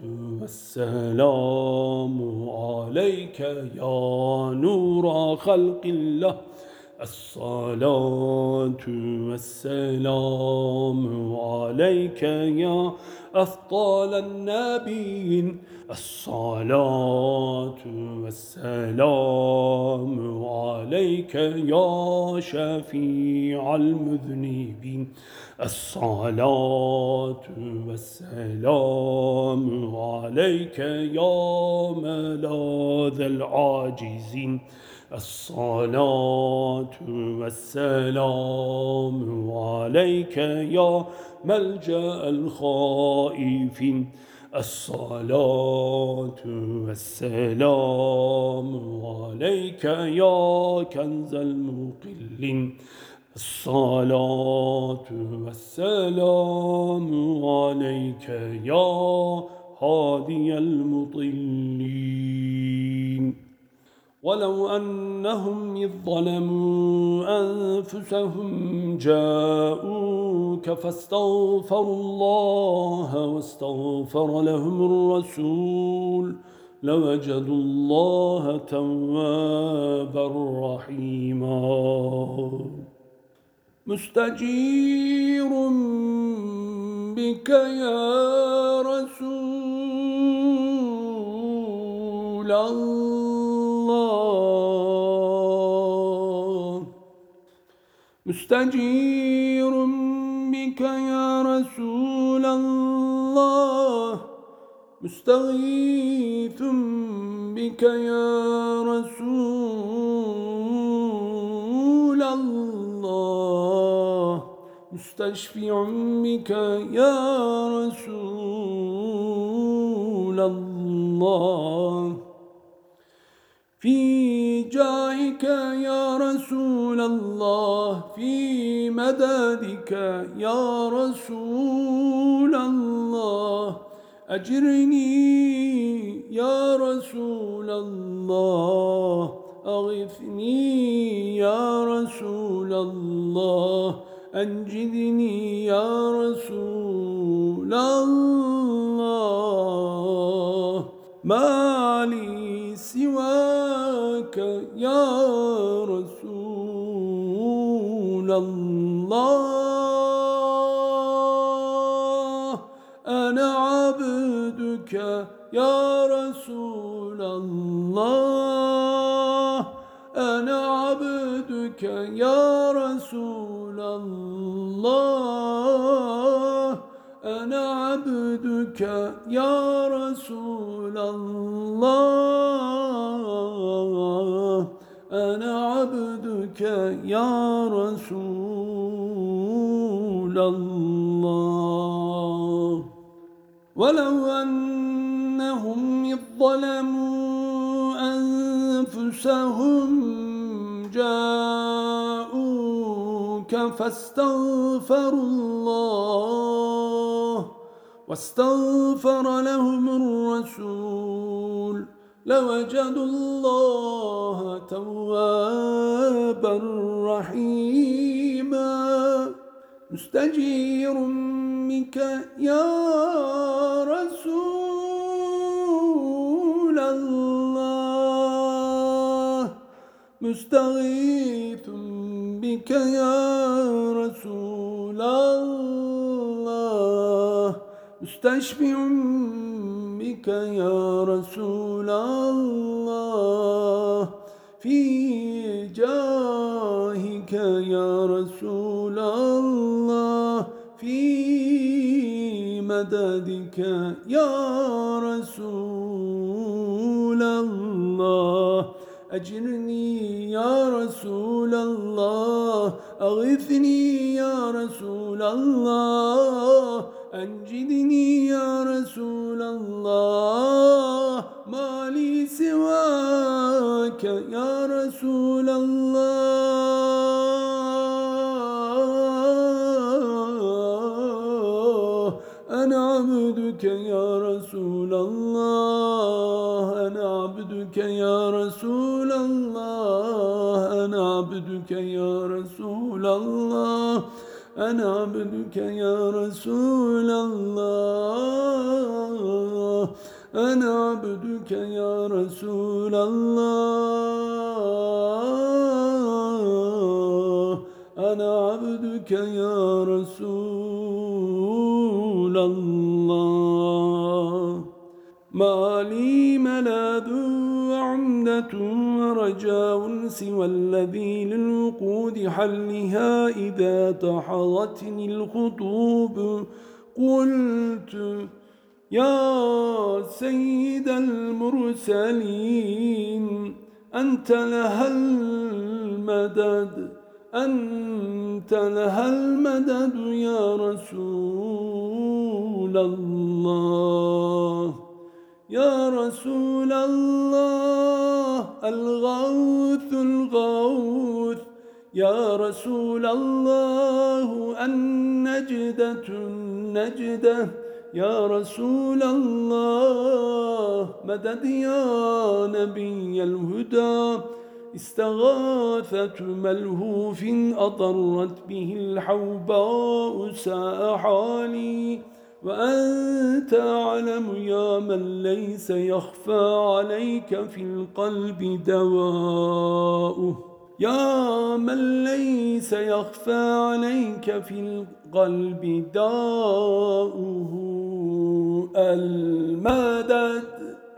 والسلام عليك يا نور خلق الله. الصلاة والسلام عليك يا أفضل النبيين. الصلاة والسلام عليك يا شفيع المذنبين. الصلاة والسلام عليك يا ملاذ العاجزين. الصلاة والسلام عليك يا ملجأ الخائفين. الصلاة والسلام عليك يا كنز المقلين. الصلاة والسلام عليك يا هادي المطلين. ولو أنهم إذ ظلموا أنفسهم جاءوك فاستغفروا الله واستغفر لهم الرسول لوجدوا الله توابا رحيما. مستجير بك يا رسول الله. مستجير بك يا رسول الله. مستغيث بك يا رسول الله. مستشفع بك يا رسول الله. في جاهك يا رسول الله في مدادك يا رسول الله. أجرني يا رسول الله أغثني يا رسول الله. أنجدني يا رسول الله. ما لي سواك يا رسول الله أنا عبدك يا رسول الله أنا عبدك يا رسول الله أنا عبدك عبدك يا رسول الله. ولو أنهم إذ ظلموا أنفسهم جاءوك فاستغفروا الله واستغفر لهم الرسول. لوجدوا الله توابا رحيما. مستجير منك يا رسول الله. مستغيث بك يا رسول الله. مستشفع بك يا رسول الله. في جاهك يا رسول الله. في مددك يا رسول الله. أجرني يا رسول الله. أغثني يا رسول الله. أنجدني يا رسول الله ما لي سواك يا رسول الله. أنا عبدك يا رسول الله أنا عبدك يا رسول الله أنا عبدك يا رسول الله. أنا عبدك يا رسول الله. أنا عبدك يا رسول الله. أنا عبدك يا رسول الله. ما لي ملاذ وعمدة ورجاء سوى الذي للوقود حلها إذا تحضتني الخطوب. قلت يا سيد المرسلين أنت لها المدد أنت لها المدد يا رسول الله. يا رسول الله الغوث الغوث. يا رسول الله النجدة النجدة. يا رسول الله مدد يا نبي الهدى. استغاثة ملهوف أضرت به الحوباء ساء حالي وأنت أعلم يا من ليس يخفى عليك في القلب دواؤه. يا من ليس يخفى عليك في القلب داؤه. المدد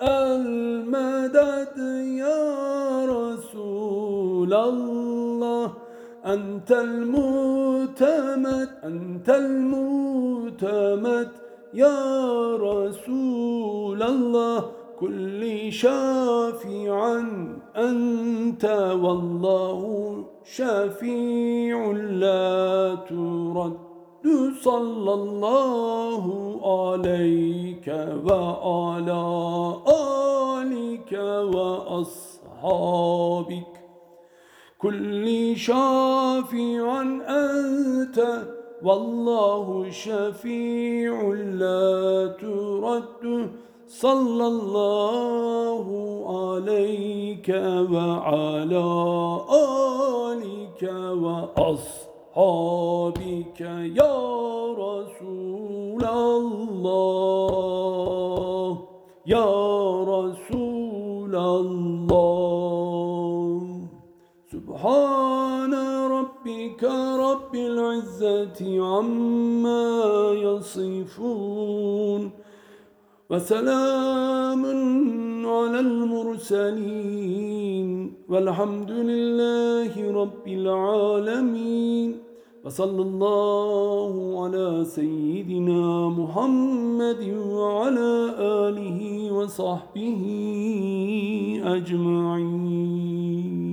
المدد يا رسول الله. أنت المعتمد أنت المعتمد يا رسول الله. كل شافعا أنت والله شفيع لا ترد. صلى الله عليك وعلى آلك وأصحابك. كل شافع أنت والله شفيع لا ترد. صلى الله عليك وعلى آلك وأصحابك يا رسول الله. يا رسول الله. سبحان ربك رب العزة عما يصفون وسلام على المرسلين والحمد لله رب العالمين وصلى الله على سيدنا محمد وعلى آله وصحبه أجمعين